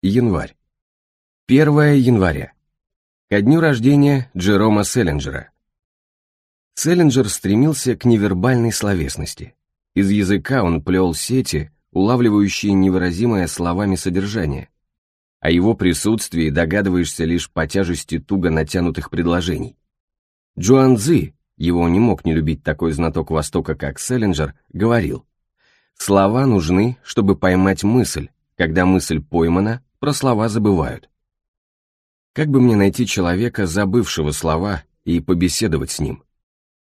Январь. 1 января. Ко дню рождения Джерома Селлинджера. Селлинджер стремился к невербальной словесности. Из языка он плел сети, улавливающие невыразимое словами содержание. О его присутствии догадываешься лишь по тяжести туго натянутых предложений. Джуан Цзи, его не мог не любить такой знаток Востока, как Селлинджер, говорил, «Слова нужны, чтобы поймать мысль, когда мысль поймана, про слова забывают. Как бы мне найти человека, забывшего слова, и побеседовать с ним?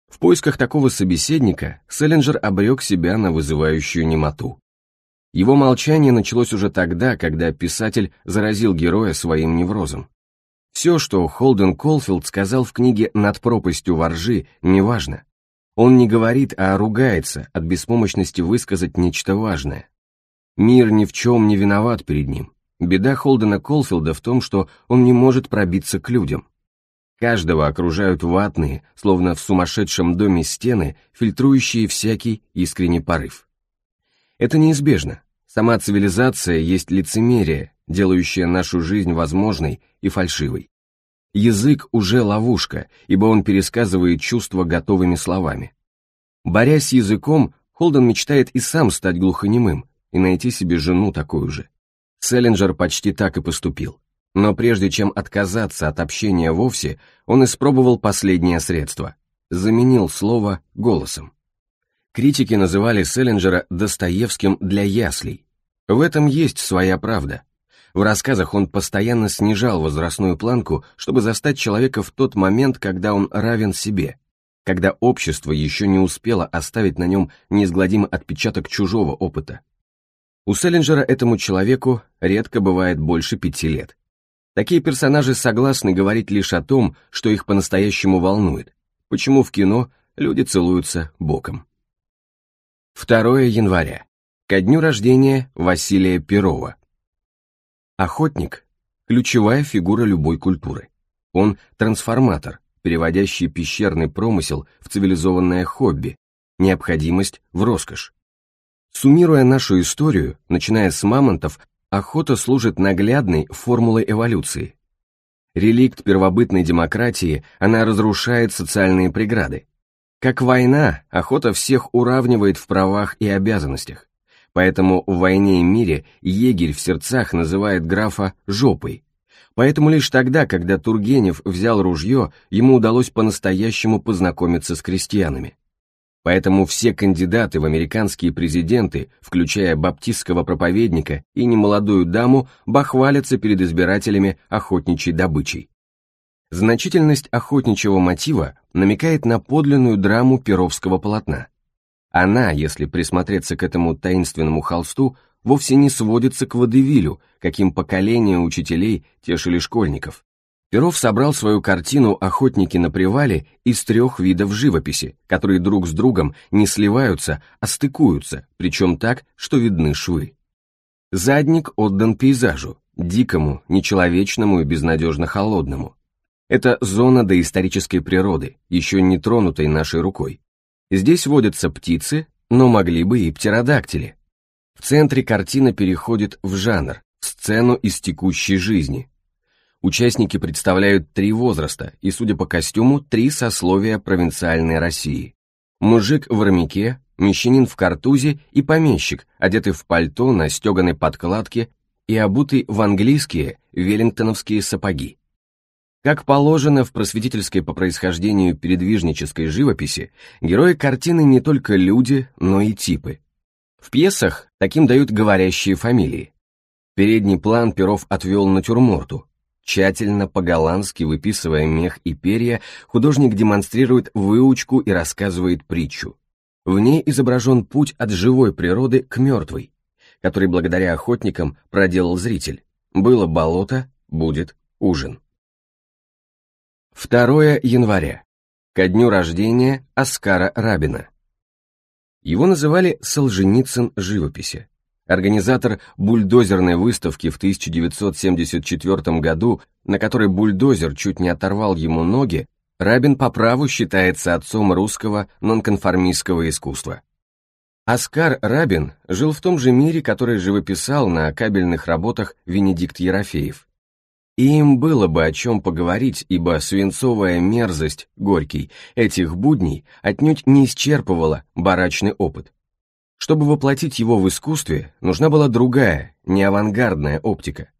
В поисках такого собеседника Селлинджер обрек себя на вызывающую немоту. Его молчание началось уже тогда, когда писатель заразил героя своим неврозом. Все, что Холден Колфилд сказал в книге «Над пропастью воржи», неважно. Он не говорит, а ругается от беспомощности высказать нечто важное. Мир ни в чем не виноват перед ним. Беда Холдена Колфилда в том, что он не может пробиться к людям. Каждого окружают ватные, словно в сумасшедшем доме стены, фильтрующие всякий искренний порыв. Это неизбежно. Сама цивилизация есть лицемерие, делающее нашу жизнь возможной и фальшивой. Язык уже ловушка, ибо он пересказывает чувства готовыми словами. Борясь с языком, Холден мечтает и сам стать глухонемым и найти себе жену такую же. Селлинджер почти так и поступил. Но прежде чем отказаться от общения вовсе, он испробовал последнее средство. Заменил слово голосом. Критики называли Селлинджера Достоевским для яслей. В этом есть своя правда. В рассказах он постоянно снижал возрастную планку, чтобы застать человека в тот момент, когда он равен себе, когда общество еще не успело оставить на нем неизгладимый отпечаток чужого опыта. У Селлинджера этому человеку редко бывает больше пяти лет. Такие персонажи согласны говорить лишь о том, что их по-настоящему волнует, почему в кино люди целуются боком. 2 января. Ко дню рождения Василия Перова. Охотник – ключевая фигура любой культуры. Он – трансформатор, переводящий пещерный промысел в цивилизованное хобби, необходимость в роскошь, Суммируя нашу историю, начиная с мамонтов, охота служит наглядной формулой эволюции. Реликт первобытной демократии, она разрушает социальные преграды. Как война, охота всех уравнивает в правах и обязанностях. Поэтому в «Войне и мире» егерь в сердцах называет графа «жопой». Поэтому лишь тогда, когда Тургенев взял ружье, ему удалось по-настоящему познакомиться с крестьянами. Поэтому все кандидаты в американские президенты, включая баптистского проповедника и немолодую даму, бахвалятся перед избирателями охотничьей добычей. Значительность охотничьего мотива намекает на подлинную драму перовского полотна. Она, если присмотреться к этому таинственному холсту, вовсе не сводится к водевилю, каким поколение учителей тешили школьников, Перов собрал свою картину «Охотники на привале» из трех видов живописи, которые друг с другом не сливаются, а стыкуются, причем так, что видны швы. Задник отдан пейзажу, дикому, нечеловечному и безнадежно холодному. Это зона доисторической природы, еще не тронутой нашей рукой. Здесь водятся птицы, но могли бы и птеродактили. В центре картина переходит в жанр, в сцену из текущей жизни, Участники представляют три возраста и, судя по костюму, три сословия провинциальной России. Мужик в армяке, мещанин в картузе и помещик, одетый в пальто на стеганой подкладке и обутый в английские веллингтоновские сапоги. Как положено в просветительской по происхождению передвижнической живописи, герои картины не только люди, но и типы. В пьесах таким дают говорящие фамилии. Передний план Перов отвел натюрморту, Тщательно, по-голландски выписывая мех и перья, художник демонстрирует выучку и рассказывает притчу. В ней изображен путь от живой природы к мертвой, который благодаря охотникам проделал зритель. Было болото, будет ужин. 2 января. Ко дню рождения Оскара Рабина. Его называли Солженицын живописи. Организатор бульдозерной выставки в 1974 году, на которой бульдозер чуть не оторвал ему ноги, Рабин по праву считается отцом русского нонконформистского искусства. Оскар Рабин жил в том же мире, который живописал на кабельных работах Венедикт Ерофеев. И им было бы о чем поговорить, ибо свинцовая мерзость, горький, этих будней отнюдь не исчерпывала барачный опыт. Чтобы воплотить его в искусстве, нужна была другая, не авангардная оптика.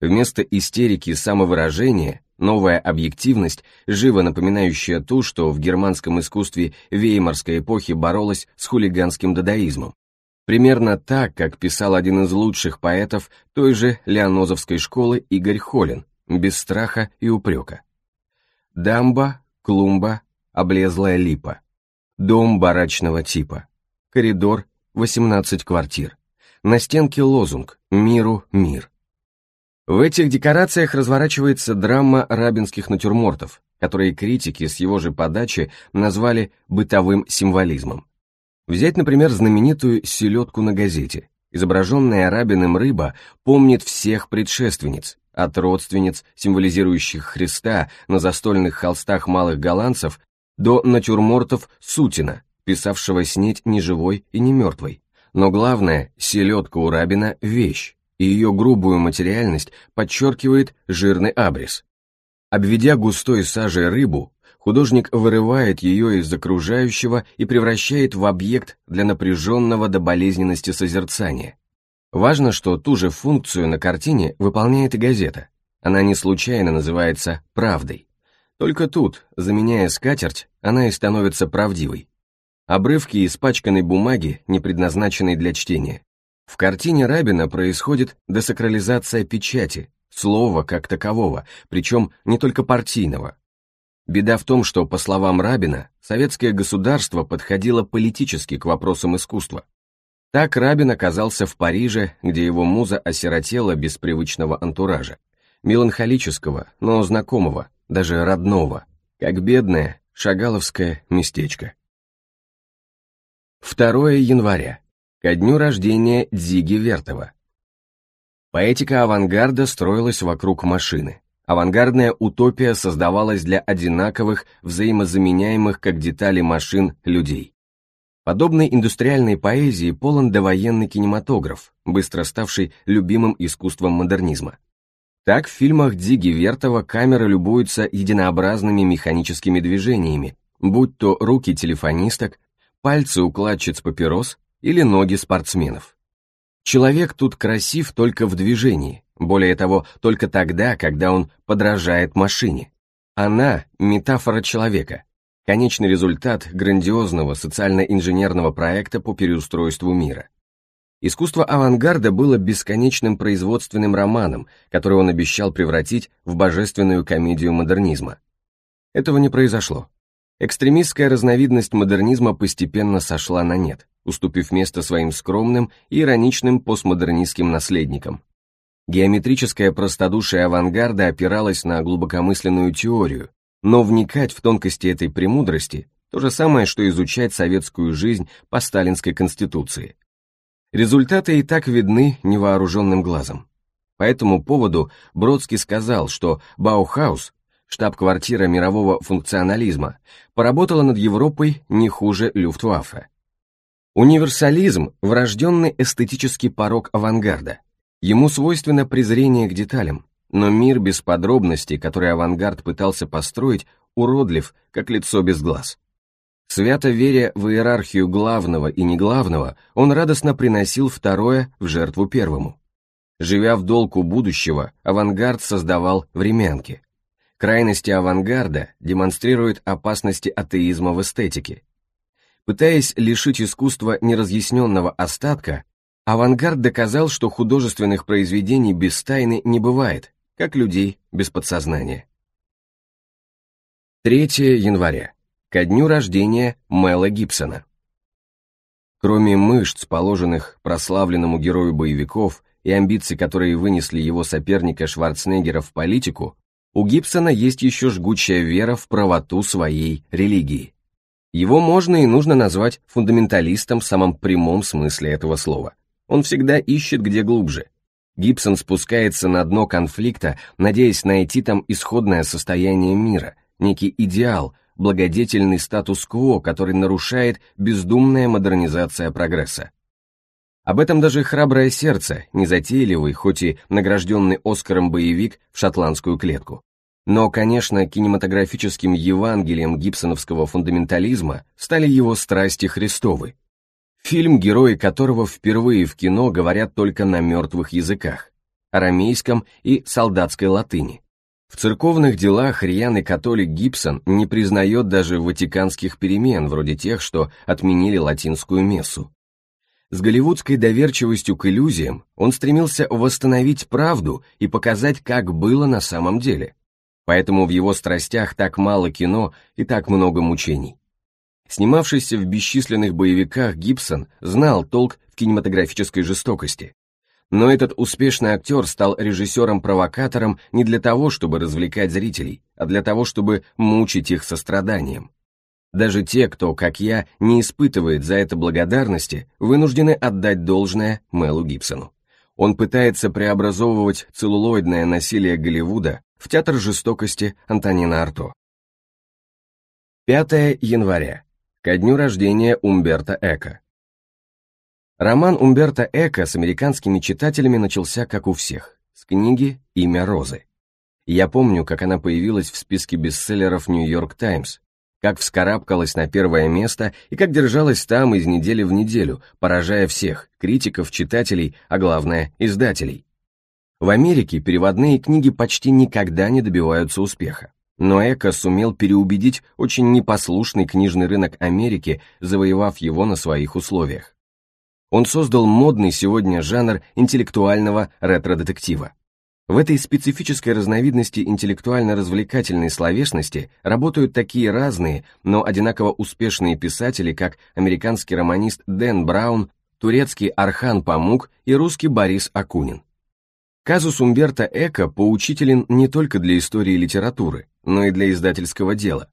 Вместо истерики самовыражения новая объективность, живо напоминающая ту, что в германском искусстве веймарской эпохи боролась с хулиганским дадаизмом. Примерно так, как писал один из лучших поэтов той же леонозовской школы Игорь Холин, без страха и упрека. Дамба, клумба, облезлая липа. Дом барачного типа. Коридор 18 квартир. На стенке лозунг «Миру мир». В этих декорациях разворачивается драма рабинских натюрмортов, которые критики с его же подачи назвали бытовым символизмом. Взять, например, знаменитую «селедку на газете». Изображенная рабиным рыба помнит всех предшественниц, от родственниц, символизирующих Христа на застольных холстах малых голландцев, до натюрмортов Сутина, писавшего снеть не живой и не мертвой. Но главное, селедка у Рабина – вещь, и ее грубую материальность подчеркивает жирный абрис. Обведя густой сажей рыбу, художник вырывает ее из окружающего и превращает в объект для напряженного до болезненности созерцания. Важно, что ту же функцию на картине выполняет и газета. Она не случайно называется «правдой». Только тут, заменяя скатерть, она и становится правдивой обрывки испачканной бумаги, не предназначенной для чтения. В картине Рабина происходит десакрализация печати, слова как такового, причем не только партийного. Беда в том, что, по словам Рабина, советское государство подходило политически к вопросам искусства. Так Рабин оказался в Париже, где его муза осиротела без привычного антуража, меланхолического, но знакомого, даже родного, как бедное шагаловское местечко. 2 января, ко дню рождения Дзиги Вертова. Поэтика авангарда строилась вокруг машины. Авангардная утопия создавалась для одинаковых, взаимозаменяемых как детали машин, людей. Подобной индустриальной поэзии полон довоенный кинематограф, быстро ставший любимым искусством модернизма. Так в фильмах Дзиги Вертова камера любуется единообразными механическими движениями, будь то руки телефонисток, пальцы укладчиц папирос или ноги спортсменов. Человек тут красив только в движении, более того, только тогда, когда он подражает машине. Она – метафора человека, конечный результат грандиозного социально-инженерного проекта по переустройству мира. Искусство авангарда было бесконечным производственным романом, который он обещал превратить в божественную комедию модернизма. Этого не произошло. Экстремистская разновидность модернизма постепенно сошла на нет, уступив место своим скромным и ироничным постмодернистским наследникам. Геометрическая простодушие авангарда опиралась на глубокомысленную теорию, но вникать в тонкости этой премудрости – то же самое, что изучать советскую жизнь по сталинской конституции. Результаты и так видны невооруженным глазом. По этому поводу Бродский сказал, что Баухаус штаб-квартира мирового функционализма, поработала над Европой не хуже Люфтваффе. Универсализм – врожденный эстетический порог авангарда. Ему свойственно презрение к деталям, но мир без подробностей, который авангард пытался построить, уродлив, как лицо без глаз. Свято веря в иерархию главного и неглавного, он радостно приносил второе в жертву первому. Живя в долг будущего, авангард создавал времянки. Крайности авангарда демонстрируют опасности атеизма в эстетике. Пытаясь лишить искусства неразъясненного остатка, авангард доказал, что художественных произведений без тайны не бывает, как людей без подсознания. 3 января. Ко дню рождения Мэла Гибсона. Кроме мышц, положенных прославленному герою боевиков, и амбиций, которые вынесли его соперника Шварценеггера в политику, у Гибсона есть еще жгучая вера в правоту своей религии. Его можно и нужно назвать фундаменталистом в самом прямом смысле этого слова. Он всегда ищет где глубже. Гибсон спускается на дно конфликта, надеясь найти там исходное состояние мира, некий идеал, благодетельный статус-кво, который нарушает бездумная модернизация прогресса. Об этом даже «Храброе сердце», незатейливый, хоть и награжденный Оскаром боевик в шотландскую клетку. Но, конечно, кинематографическим евангелием гибсоновского фундаментализма стали его «Страсти Христовы», фильм, герои которого впервые в кино говорят только на мертвых языках, арамейском и солдатской латыни. В церковных делах рьяный католик Гибсон не признает даже ватиканских перемен, вроде тех, что отменили латинскую мессу. С голливудской доверчивостью к иллюзиям он стремился восстановить правду и показать, как было на самом деле. Поэтому в его страстях так мало кино и так много мучений. Снимавшийся в бесчисленных боевиках Гибсон знал толк в кинематографической жестокости. Но этот успешный актер стал режиссером-провокатором не для того, чтобы развлекать зрителей, а для того, чтобы мучить их состраданием. Даже те, кто, как я, не испытывает за это благодарности, вынуждены отдать должное Мелу Гибсону. Он пытается преобразовывать целлулоидное насилие Голливуда в театр жестокости Антонина Арто. 5 января. Ко дню рождения Умберто Эко. Роман Умберто Эко с американскими читателями начался, как у всех, с книги «Имя Розы». Я помню, как она появилась в списке бестселлеров «Нью-Йорк Таймс», как вскарабкалась на первое место и как держалась там из недели в неделю, поражая всех – критиков, читателей, а главное – издателей. В Америке переводные книги почти никогда не добиваются успеха. Но Эко сумел переубедить очень непослушный книжный рынок Америки, завоевав его на своих условиях. Он создал модный сегодня жанр интеллектуального ретро-детектива. В этой специфической разновидности интеллектуально-развлекательной словесности работают такие разные, но одинаково успешные писатели, как американский романист Дэн Браун, турецкий Архан Памук и русский Борис Акунин. Казус Умберта Эко поучителен не только для истории литературы, но и для издательского дела.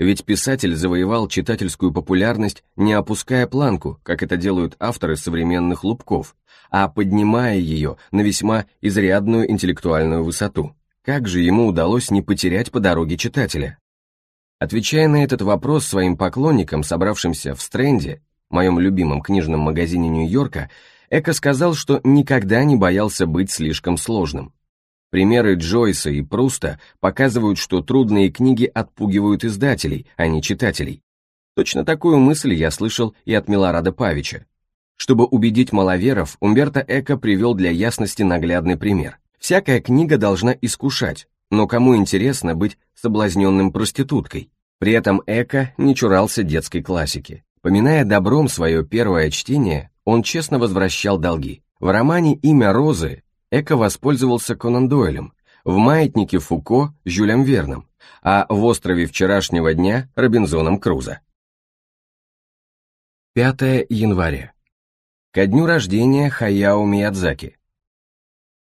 Ведь писатель завоевал читательскую популярность, не опуская планку, как это делают авторы современных лубков, а поднимая ее на весьма изрядную интеллектуальную высоту. Как же ему удалось не потерять по дороге читателя? Отвечая на этот вопрос своим поклонникам, собравшимся в Стрэнде, моем любимом книжном магазине Нью-Йорка, Эко сказал, что никогда не боялся быть слишком сложным. Примеры Джойса и Пруста показывают, что трудные книги отпугивают издателей, а не читателей. Точно такую мысль я слышал и от Милорада Павича. Чтобы убедить маловеров, Умберто Эко привел для ясности наглядный пример. Всякая книга должна искушать, но кому интересно быть соблазненным проституткой? При этом Эко не чурался детской классики. Поминая добром свое первое чтение, он честно возвращал долги. В романе «Имя Розы» Эко воспользовался Конан Дойлем, в «Маятнике» Фуко – Жюлем Верном, а в «Острове вчерашнего дня» – Робинзоном Крузо. 5 января. Ко дню рождения Хаяо Миядзаки.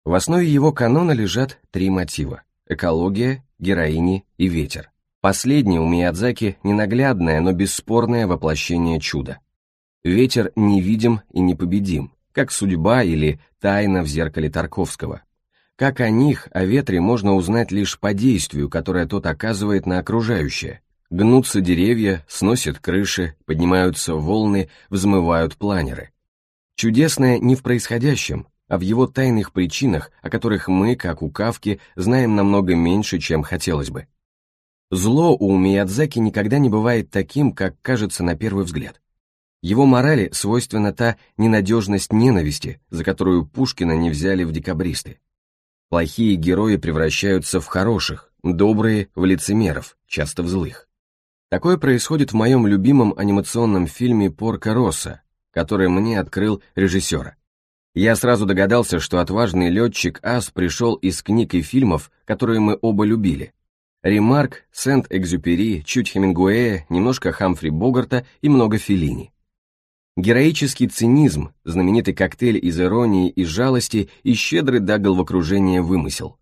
В основе его канона лежат три мотива – экология, героини и ветер. Последний у Миядзаки ненаглядное, но бесспорное воплощение чуда. Ветер невидим и непобедим, как судьба или тайна в зеркале Тарковского. Как о них, о ветре можно узнать лишь по действию, которое тот оказывает на окружающее. Гнутся деревья, сносят крыши, поднимаются волны, взмывают планеры. Чудесное не в происходящем, а в его тайных причинах, о которых мы, как у Кавки, знаем намного меньше, чем хотелось бы. Зло у Миядзаки никогда не бывает таким, как кажется на первый взгляд. Его морали свойственна та ненадежность ненависти, за которую Пушкина не взяли в декабристы. Плохие герои превращаются в хороших, добрые – в лицемеров, часто в злых. Такое происходит в моем любимом анимационном фильме «Порко Росса», который мне открыл режиссера. Я сразу догадался, что отважный летчик Ас пришел из книг и фильмов, которые мы оба любили. Ремарк, Сент-Экзюпери, чуть Хемингуэя, немножко Хамфри Богарта и много Феллини. Героический цинизм, знаменитый коктейль из иронии и жалости и щедрый дагл в окружении вымысел.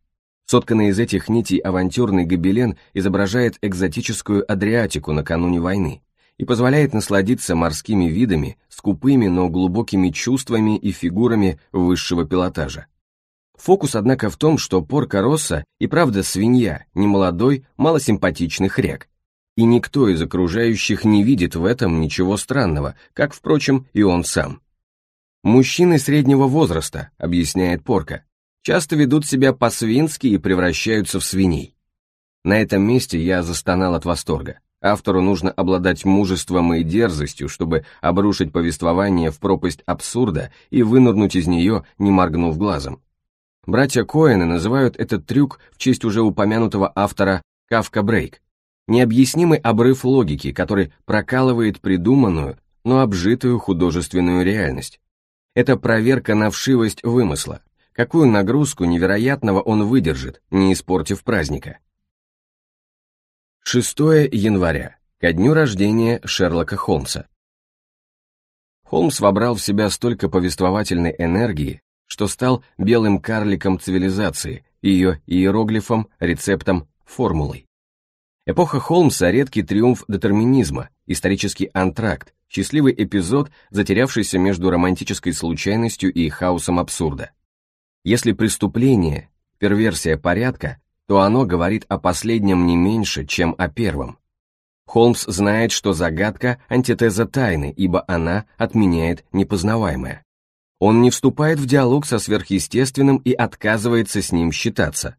Сотканный из этих нитей авантюрный гобелен изображает экзотическую Адриатику накануне войны и позволяет насладиться морскими видами, скупыми, но глубокими чувствами и фигурами высшего пилотажа. Фокус, однако, в том, что Порко Росса и правда свинья, немолодой, малосимпатичный хряк, и никто из окружающих не видит в этом ничего странного, как, впрочем, и он сам. «Мужчины среднего возраста», — объясняет Порка, — «часто ведут себя по-свински и превращаются в свиней». На этом месте я застонал от восторга. Автору нужно обладать мужеством и дерзостью, чтобы обрушить повествование в пропасть абсурда и вынырнуть из нее, не моргнув глазом. Братья Коэны называют этот трюк в честь уже упомянутого автора «Кавка Брейк», необъяснимый обрыв логики, который прокалывает придуманную, но обжитую художественную реальность. Это проверка на вшивость вымысла, какую нагрузку невероятного он выдержит, не испортив праздника. 6 января, ко дню рождения Шерлока Холмса. Холмс вобрал в себя столько повествовательной энергии, что стал белым карликом цивилизации, ее иероглифом, рецептом, формулой. Эпоха Холмса – редкий триумф детерминизма, исторический антракт, счастливый эпизод, затерявшийся между романтической случайностью и хаосом абсурда. Если преступление – перверсия порядка, то оно говорит о последнем не меньше, чем о первом. Холмс знает, что загадка – антитеза тайны, ибо она отменяет непознаваемое. Он не вступает в диалог со сверхъестественным и отказывается с ним считаться.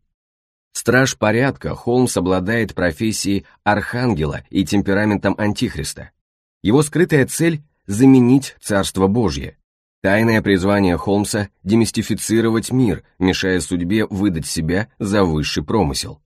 Страж порядка Холмс обладает профессией архангела и темпераментом антихриста. Его скрытая цель – заменить Царство Божье. Тайное призвание Холмса – демистифицировать мир, мешая судьбе выдать себя за высший промысел.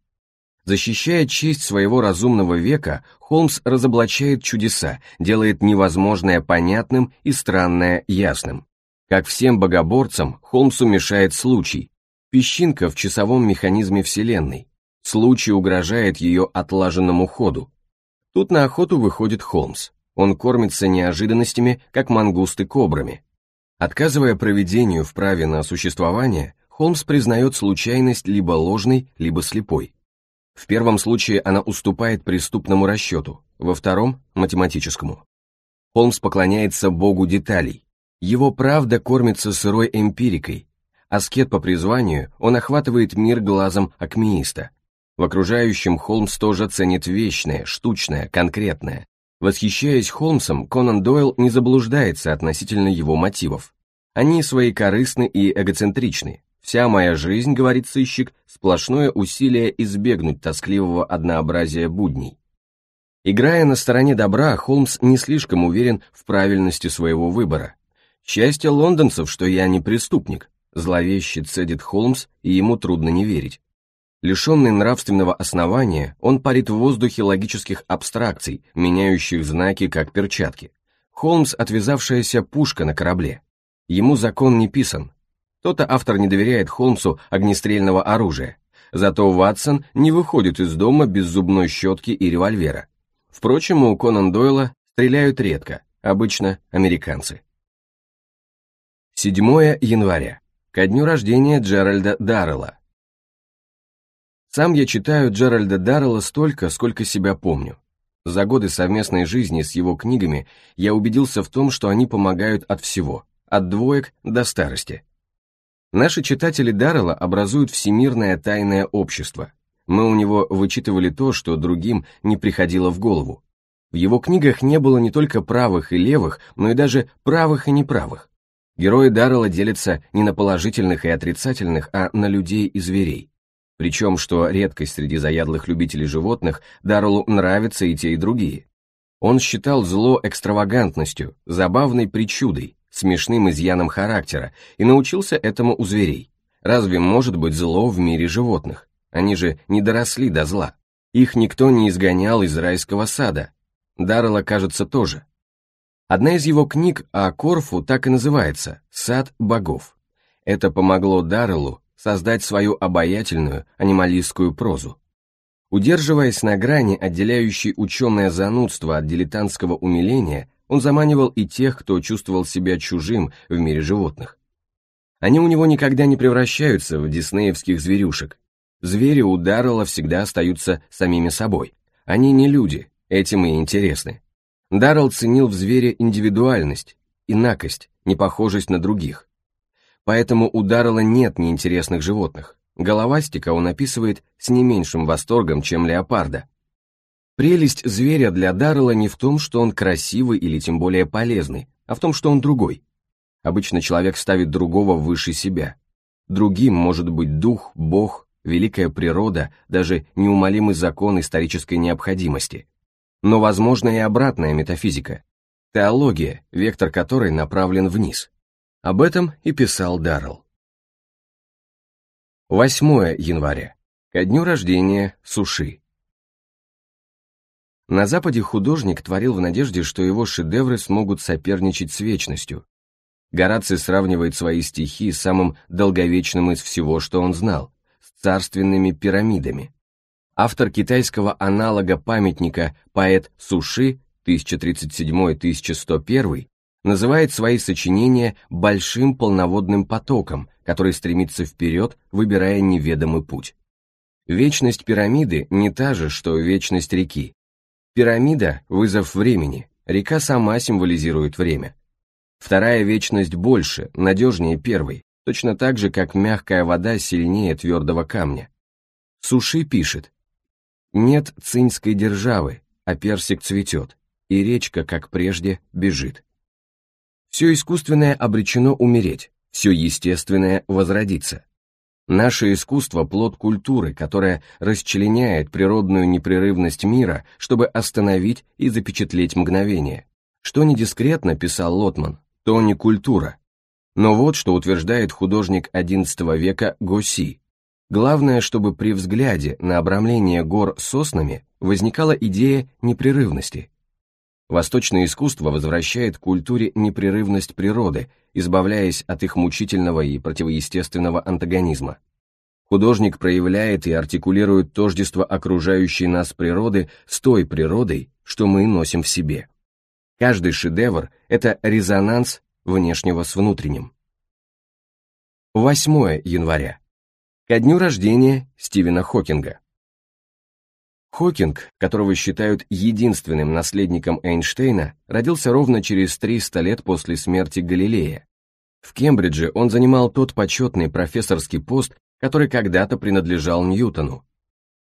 Защищая честь своего разумного века, Холмс разоблачает чудеса, делает невозможное понятным и странное ясным. Как всем богоборцам, Холмсу мешает случай, песчинка в часовом механизме Вселенной. Случай угрожает ее отлаженному ходу. Тут на охоту выходит Холмс. Он кормится неожиданностями, как мангусты кобрами. Отказывая проведению в праве на существование, Холмс признает случайность либо ложной, либо слепой. В первом случае она уступает преступному расчету, во втором – математическому. Холмс поклоняется богу деталей. Его правда кормится сырой эмпирикой, Аскет по призванию, он охватывает мир глазом акмеиста. В окружающем Холмс тоже ценит вечное, штучное, конкретное. Восхищаясь Холмсом, Конан Дойл не заблуждается относительно его мотивов. Они свои корыстны и эгоцентричны. Вся моя жизнь, говорит сыщик, сплошное усилие избегнуть тоскливого однообразия будней. Играя на стороне добра, Холмс не слишком уверен в правильности своего выбора. Счастье лондонцев, что я не преступник, зловеще цедит Холмс, и ему трудно не верить. Лишенный нравственного основания, он парит в воздухе логических абстракций, меняющих знаки как перчатки. Холмс – отвязавшаяся пушка на корабле. Ему закон не писан. То-то автор не доверяет Холмсу огнестрельного оружия. Зато Ватсон не выходит из дома без зубной щетки и револьвера. Впрочем, у Конан Дойла стреляют редко, обычно американцы. 7 января ко дню рождения Джеральда Даррелла. Сам я читаю Джеральда Даррелла столько, сколько себя помню. За годы совместной жизни с его книгами я убедился в том, что они помогают от всего, от двоек до старости. Наши читатели Даррелла образуют всемирное тайное общество. Мы у него вычитывали то, что другим не приходило в голову. В его книгах не было не только правых и левых, но и даже правых и неправых. Герои Даррелла делятся не на положительных и отрицательных, а на людей и зверей. Причем, что редкость среди заядлых любителей животных, Дарреллу нравятся и те, и другие. Он считал зло экстравагантностью, забавной причудой, смешным изъяном характера и научился этому у зверей. Разве может быть зло в мире животных? Они же не доросли до зла. Их никто не изгонял из райского сада. Даррелла, кажется, тоже. Одна из его книг о Корфу так и называется «Сад богов». Это помогло Дарреллу создать свою обаятельную анималистскую прозу. Удерживаясь на грани, отделяющей ученое занудство от дилетантского умиления, он заманивал и тех, кто чувствовал себя чужим в мире животных. Они у него никогда не превращаются в диснеевских зверюшек. Звери у Даррелла всегда остаются самими собой. Они не люди, этим и интересны. Даррелл ценил в звере индивидуальность, инакость, непохожесть на других. Поэтому у Даррелла нет неинтересных животных. Головастика он описывает с не меньшим восторгом, чем леопарда. Прелесть зверя для Даррелла не в том, что он красивый или тем более полезный, а в том, что он другой. Обычно человек ставит другого выше себя. Другим может быть дух, бог, великая природа, даже неумолимый закон исторической необходимости но возможна и обратная метафизика, теология, вектор которой направлен вниз. Об этом и писал Даррелл. 8 января. Ко дню рождения Суши. На Западе художник творил в надежде, что его шедевры смогут соперничать с вечностью. Гораций сравнивает свои стихи с самым долговечным из всего, что он знал, с царственными пирамидами автор китайского аналога памятника поэт Суши 1037-1101, называет свои сочинения большим полноводным потоком, который стремится вперед, выбирая неведомый путь. Вечность пирамиды не та же, что вечность реки. Пирамида – вызов времени, река сама символизирует время. Вторая вечность больше, надежнее первой, точно так же, как мягкая вода сильнее твердого камня. Суши пишет, нет цинской державы, а персик цветет, и речка, как прежде, бежит. Все искусственное обречено умереть, все естественное возродится. Наше искусство – плод культуры, которая расчленяет природную непрерывность мира, чтобы остановить и запечатлеть мгновение. Что не дискретно, писал Лотман, то не культура. Но вот что утверждает художник XI века Госи – Главное, чтобы при взгляде на обрамление гор соснами возникала идея непрерывности. Восточное искусство возвращает культуре непрерывность природы, избавляясь от их мучительного и противоестественного антагонизма. Художник проявляет и артикулирует тождество окружающей нас природы с той природой, что мы носим в себе. Каждый шедевр — это резонанс внешнего с внутренним. 8 января ко дню рождения Стивена Хокинга. Хокинг, которого считают единственным наследником Эйнштейна, родился ровно через 300 лет после смерти Галилея. В Кембридже он занимал тот почетный профессорский пост, который когда-то принадлежал Ньютону.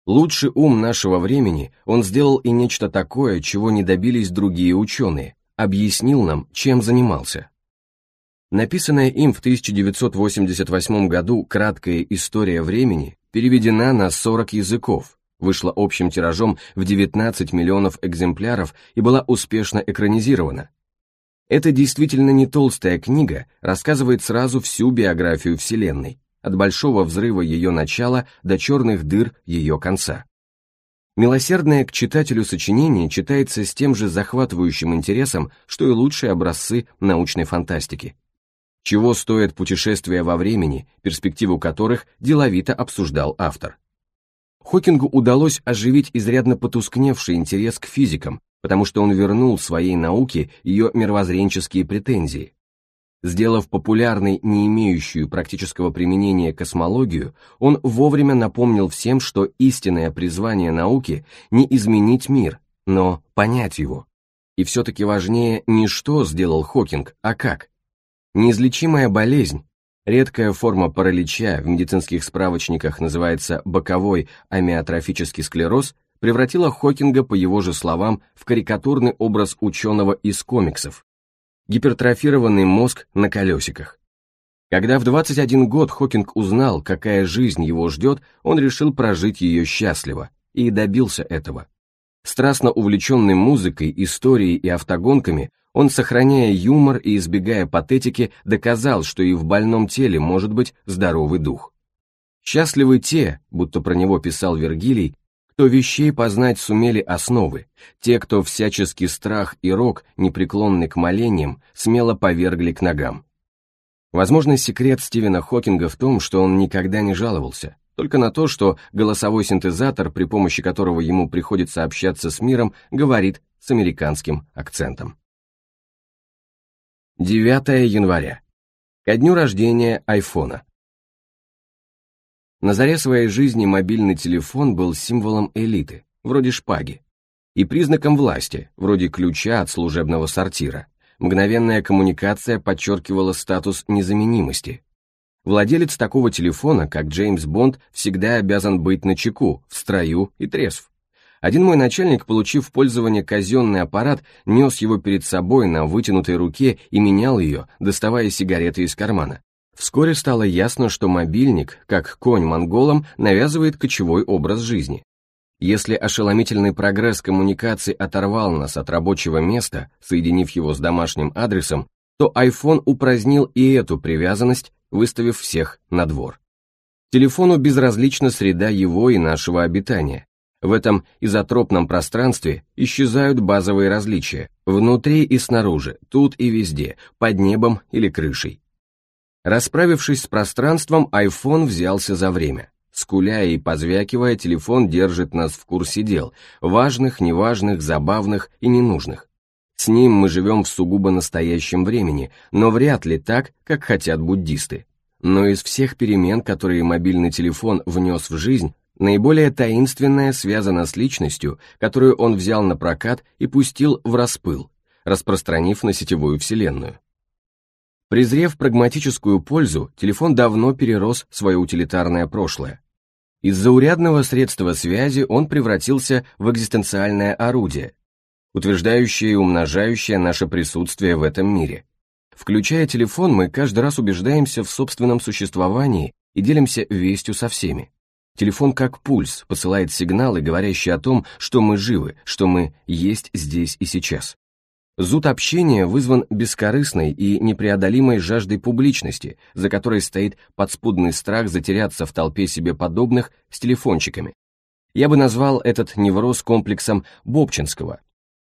Лучший ум нашего времени, он сделал и нечто такое, чего не добились другие ученые, объяснил нам, чем занимался. Написанная им в 1988 году «Краткая история времени» переведена на 40 языков, вышла общим тиражом в 19 миллионов экземпляров и была успешно экранизирована. Это действительно не толстая книга, рассказывает сразу всю биографию Вселенной, от большого взрыва ее начала до черных дыр ее конца. Милосердное к читателю сочинение читается с тем же захватывающим интересом, что и лучшие образцы научной фантастики – чего стоят путешествия во времени, перспективу которых деловито обсуждал автор. Хокингу удалось оживить изрядно потускневший интерес к физикам, потому что он вернул своей науке ее мировоззренческие претензии. Сделав популярной не имеющую практического применения космологию, он вовремя напомнил всем, что истинное призвание науки не изменить мир, но понять его. И все-таки важнее не что сделал Хокинг, а как. Неизлечимая болезнь, редкая форма паралича, в медицинских справочниках называется боковой амиотрофический склероз, превратила Хокинга, по его же словам, в карикатурный образ ученого из комиксов. Гипертрофированный мозг на колесиках. Когда в 21 год Хокинг узнал, какая жизнь его ждет, он решил прожить ее счастливо, и добился этого. Страстно увлеченный музыкой, историей и автогонками, он, сохраняя юмор и избегая патетики, доказал, что и в больном теле может быть здоровый дух. «Счастливы те», будто про него писал Вергилий, кто вещей познать сумели основы, те, кто всяческий страх и рок, непреклонный к молениям, смело повергли к ногам. Возможно, секрет Стивена Хокинга в том, что он никогда не жаловался, только на то, что голосовой синтезатор, при помощи которого ему приходится общаться с миром, говорит с американским акцентом. 9 января. Ко дню рождения айфона. На заре своей жизни мобильный телефон был символом элиты, вроде шпаги, и признаком власти, вроде ключа от служебного сортира. Мгновенная коммуникация подчеркивала статус незаменимости. Владелец такого телефона, как Джеймс Бонд, всегда обязан быть на чеку, в строю и трезв. Один мой начальник, получив в пользование казенный аппарат, нес его перед собой на вытянутой руке и менял ее, доставая сигареты из кармана. Вскоре стало ясно, что мобильник, как конь монголам, навязывает кочевой образ жизни. Если ошеломительный прогресс коммуникации оторвал нас от рабочего места, соединив его с домашним адресом, то iPhone упразднил и эту привязанность, выставив всех на двор. Телефону безразлична среда его и нашего обитания. В этом изотропном пространстве исчезают базовые различия, внутри и снаружи, тут и везде, под небом или крышей. Расправившись с пространством, iPhone взялся за время. Скуляя и позвякивая, телефон держит нас в курсе дел, важных, неважных, забавных и ненужных. С ним мы живем в сугубо настоящем времени, но вряд ли так, как хотят буддисты. Но из всех перемен, которые мобильный телефон внес в жизнь, Наиболее таинственное связано с личностью, которую он взял на прокат и пустил в распыл, распространив на сетевую вселенную. Презрев прагматическую пользу, телефон давно перерос свое утилитарное прошлое. Из заурядного средства связи он превратился в экзистенциальное орудие, утверждающее и умножающее наше присутствие в этом мире. Включая телефон, мы каждый раз убеждаемся в собственном существовании и делимся вестью со всеми. Телефон как пульс посылает сигналы, говорящие о том, что мы живы, что мы есть здесь и сейчас. Зуд общения вызван бескорыстной и непреодолимой жаждой публичности, за которой стоит подспудный страх затеряться в толпе себе подобных с телефончиками. Я бы назвал этот невроз комплексом Бобчинского.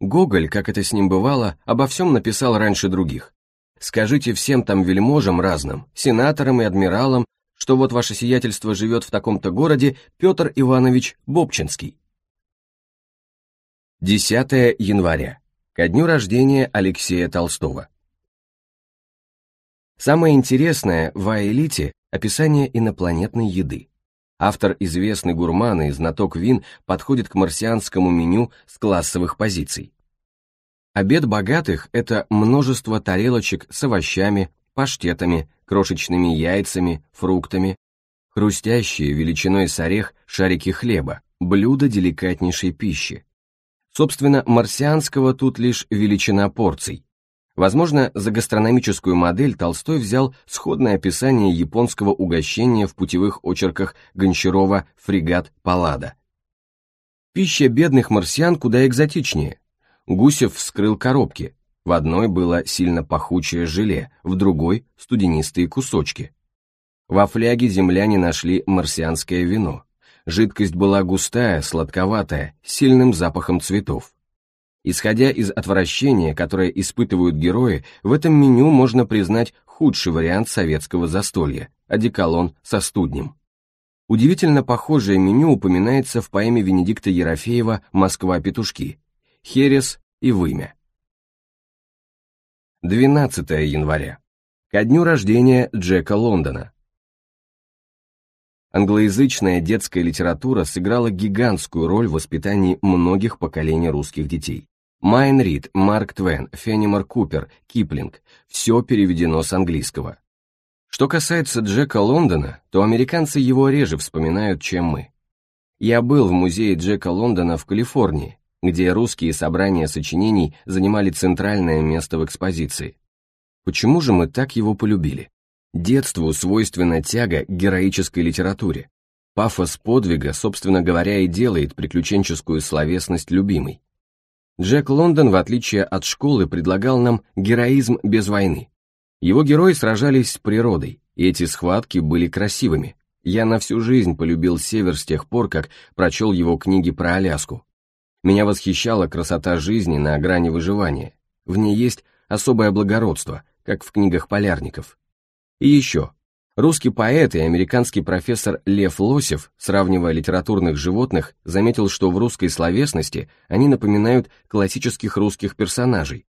Гоголь, как это с ним бывало, обо всем написал раньше других. Скажите всем там вельможам разным, сенаторам и адмиралам, что вот ваше сиятельство живет в таком-то городе Петр Иванович Бобчинский. 10 января. Ко дню рождения Алексея Толстого. Самое интересное в «Аэлите» — описание инопланетной еды. Автор, известный гурман и знаток вин, подходит к марсианскому меню с классовых позиций. Обед богатых – это множество тарелочек с овощами, паштетами, крошечными яйцами, фруктами, хрустящие величиной с орех шарики хлеба, блюда деликатнейшей пищи. Собственно, марсианского тут лишь величина порций. Возможно, за гастрономическую модель Толстой взял сходное описание японского угощения в путевых очерках Гончарова «Фрегат Паллада». Пища бедных марсиан куда экзотичнее. Гусев вскрыл коробки. В одной было сильно пахучее желе, в другой – студенистые кусочки. Во фляге земляне нашли марсианское вино. Жидкость была густая, сладковатая, с сильным запахом цветов. Исходя из отвращения, которое испытывают герои, в этом меню можно признать худший вариант советского застолья – одеколон со студнем. Удивительно похожее меню упоминается в поэме Венедикта Ерофеева «Москва-петушки» – «Херес» и «Вымя». 12 января. Ко дню рождения Джека Лондона. Англоязычная детская литература сыграла гигантскую роль в воспитании многих поколений русских детей. Майн Рид, Марк Твен, Фенимор Купер, Киплинг – все переведено с английского. Что касается Джека Лондона, то американцы его реже вспоминают, чем мы. Я был в музее Джека Лондона в Калифорнии, где русские собрания сочинений занимали центральное место в экспозиции. Почему же мы так его полюбили? Детству свойственна тяга к героической литературе. Пафос подвига, собственно говоря, и делает приключенческую словесность любимой. Джек Лондон, в отличие от школы, предлагал нам героизм без войны. Его герои сражались с природой, и эти схватки были красивыми. Я на всю жизнь полюбил Север с тех пор, как прочел его книги про Аляску. Меня восхищала красота жизни на грани выживания. В ней есть особое благородство, как в книгах полярников. И еще. Русский поэт и американский профессор Лев Лосев, сравнивая литературных животных, заметил, что в русской словесности они напоминают классических русских персонажей.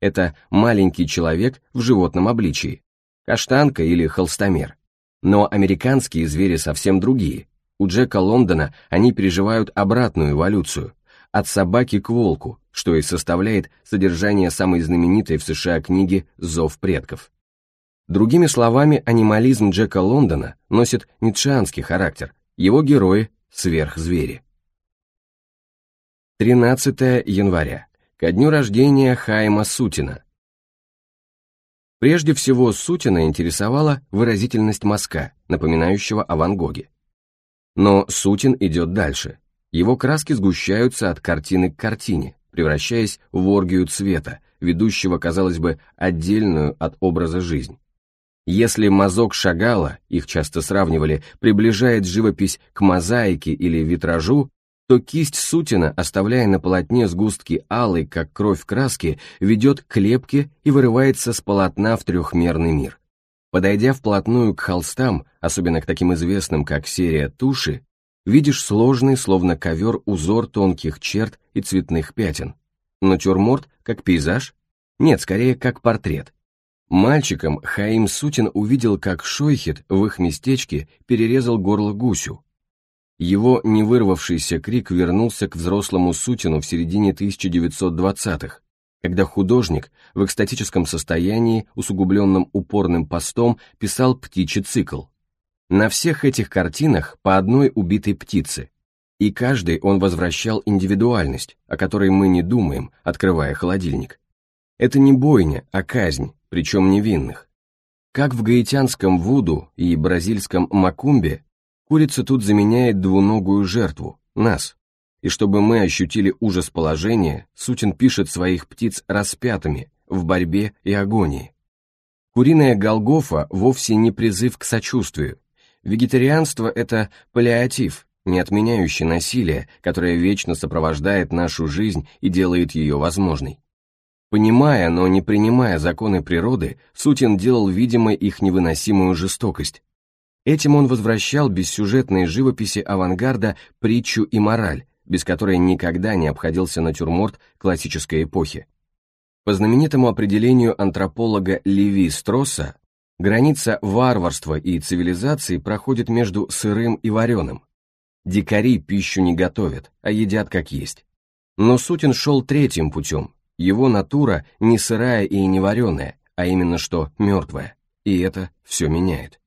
Это маленький человек в животном обличии, каштанка или холстомер. Но американские звери совсем другие. У Джека Лондона они переживают обратную эволюцию. «От собаки к волку», что и составляет содержание самой знаменитой в США книги «Зов предков». Другими словами, анимализм Джека Лондона носит ницшеанский характер, его герои – сверхзвери. 13 января. Ко дню рождения Хайма Сутина. Прежде всего, Сутина интересовала выразительность мазка, напоминающего о Ван Гоге. Но Сутин идет дальше – его краски сгущаются от картины к картине, превращаясь в оргию цвета, ведущего, казалось бы, отдельную от образа жизнь. Если мазок Шагала, их часто сравнивали, приближает живопись к мозаике или витражу, то кисть Сутина, оставляя на полотне сгустки алой, как кровь краски, ведет к лепке и вырывается с полотна в трехмерный мир. Подойдя вплотную к холстам, особенно к таким известным, как серия «Туши», видишь сложный, словно ковер, узор тонких черт и цветных пятен. Натюрморт как пейзаж? Нет, скорее как портрет. Мальчиком Хаим Сутин увидел, как Шойхет в их местечке перерезал горло гусю. Его невырвавшийся крик вернулся к взрослому Сутину в середине 1920-х, когда художник в экстатическом состоянии, усугубленном упорным постом, писал «Птичий цикл». На всех этих картинах по одной убитой птице, и каждый он возвращал индивидуальность, о которой мы не думаем, открывая холодильник. Это не бойня, а казнь, причем невинных. Как в гаитянском вуду и бразильском макумбе, курица тут заменяет двуногую жертву, нас. И чтобы мы ощутили ужас положения, Сутин пишет своих птиц распятыми, в борьбе и агонии. Куриная Голгофа вовсе не призыв к сочувствию, Вегетарианство — это паллиатив, не отменяющий насилие, которое вечно сопровождает нашу жизнь и делает ее возможной. Понимая, но не принимая законы природы, Сутин делал видимой их невыносимую жестокость. Этим он возвращал бессюжетные живописи авангарда притчу и мораль, без которой никогда не обходился натюрморт классической эпохи. По знаменитому определению антрополога Леви Стросса, Граница варварства и цивилизации проходит между сырым и вареным. Дикари пищу не готовят, а едят как есть. Но Сутин шел третьим путем. Его натура не сырая и не вареная, а именно что мертвая. И это все меняет.